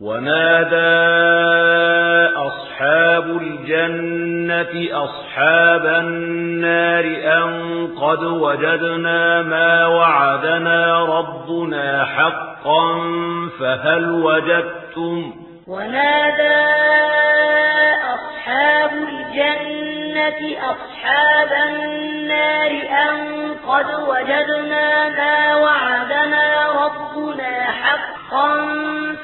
ونادى أصحاب الجنة أصحاب النار أن قد وجدنا ما وعدنا ربنا حقا فهل وجدتم؟ ونادى أصحاب الجنة أصحاب النار أن قد وجدنا ما وعدنا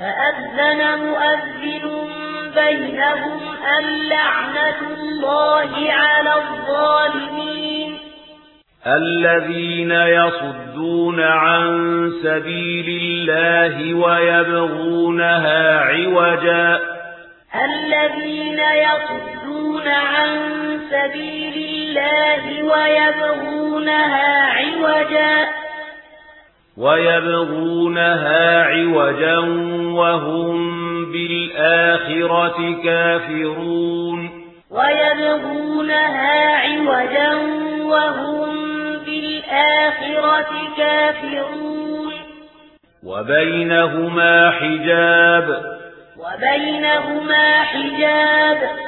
فأذن مؤذن بينهم اللعنة الله على الظالمين الذين يصدون عن سبيل الله ويبغونها عوجا الذين يصدون عن سبيل الله ويبغونها عوجا وَيَبْغُونَهَا عِوَجًا وَهُمْ بِالْآخِرَةِ كَافِرُونَ وَيَبْغُونَهَا عِوَجًا وَهُمْ بِالْآخِرَةِ كَافِرُونَ وَبَيْنَهُمَا حِجَابٌ وَبَيْنَهُمَا حِجَابٌ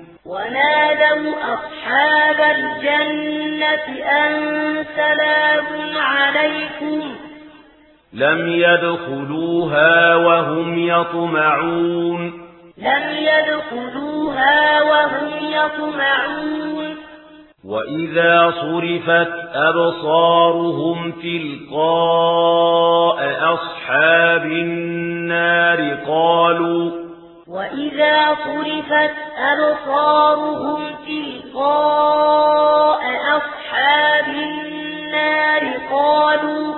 ونادوا أصحاب الجنة أن سلام عليكم. لم يدخلوها وهم يطمعون. لم يدخلوها وهم يطمعون. وَإِذَا صُرِفَتْ أَبْصَارُهُمْ تِلْقَاءَ أَصْحَابِ النَّارِ قَالُوا وَإِذَا صُرِفَتْ أبصارهم تلقاء أصحاب النار قالوا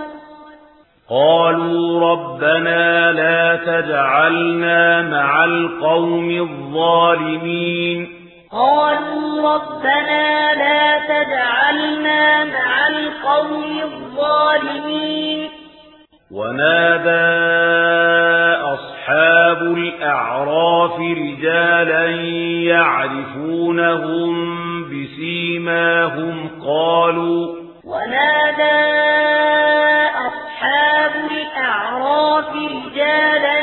قالوا ربنا لا تجعلنا مع القوم الظالمين. قالوا ربنا لا تجعلنا مع القوم الظالمين. ونادى أصحاب الأعراف رجالا يعرفونهم بسيماهم قالوا ونادى أصحاب الأعراف رجالا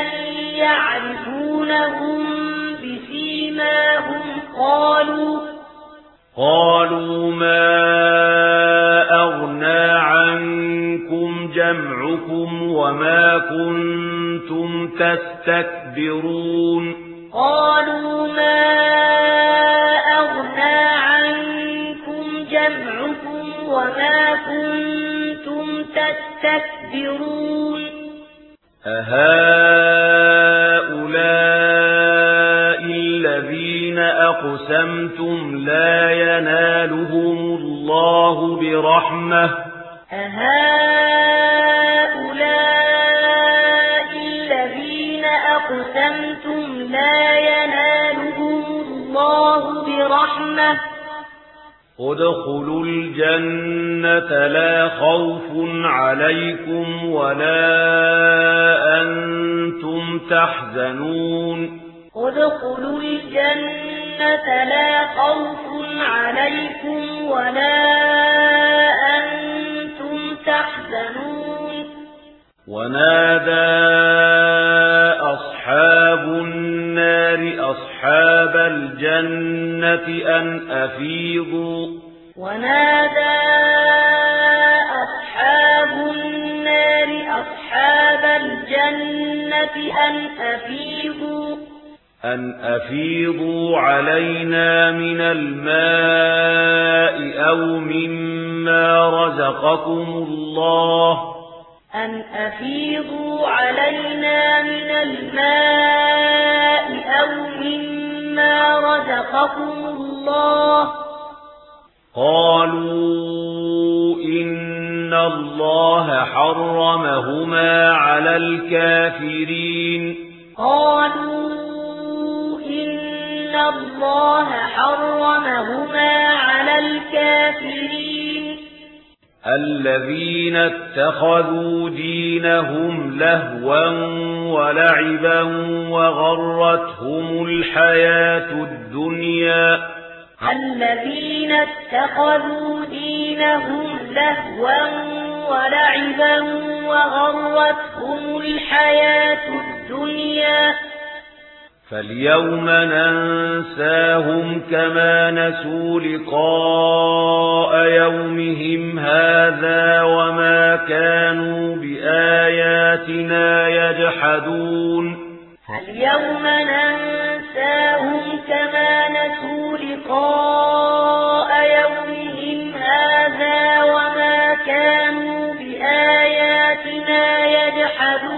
يعرفونهم بسيماهم قالوا قالوا ما ربكم وما كنتم تستكبرون قالوا ما أغنى عنكم جمعكم وما كنتم تستكبرون أهؤلاء الذين أقسمتم لا ينالهم الله برحمة أهؤلاء الرحمة ادخلوا الجنة لا خوف عليكم ولا أنتم تحزنون. ادخلوا الجنة لا خوف عليكم ولا أنتم تحزنون. ونادى أصحاب النار أصحاب الجنة الجنة أن أفيضوا. ونادى أصحاب النار أصحاب الجنة أن أفيضوا. أن أفيضوا علينا من الماء أو مما رزقكم الله. أن أفيضوا علينا من الماء أو مما صدقكم الله. قالوا إن الله حرمهما على الكافرين. قالوا إن الله حرمهما على الكافرين. الذين اتخذوا دينهم لهوا ولعبا وغرتهم الحياة الدنيا. الذين اتخذوا دينهم لهوا ولعبا وغرتهم الحياة الدنيا. فاليوم ننساهم كما نسوا لقاء يوم يَجْحَدُونَ. اليوم ننساهم كما نسوا لقاء يومهم هذا وما كانوا بآياتنا يجحدون.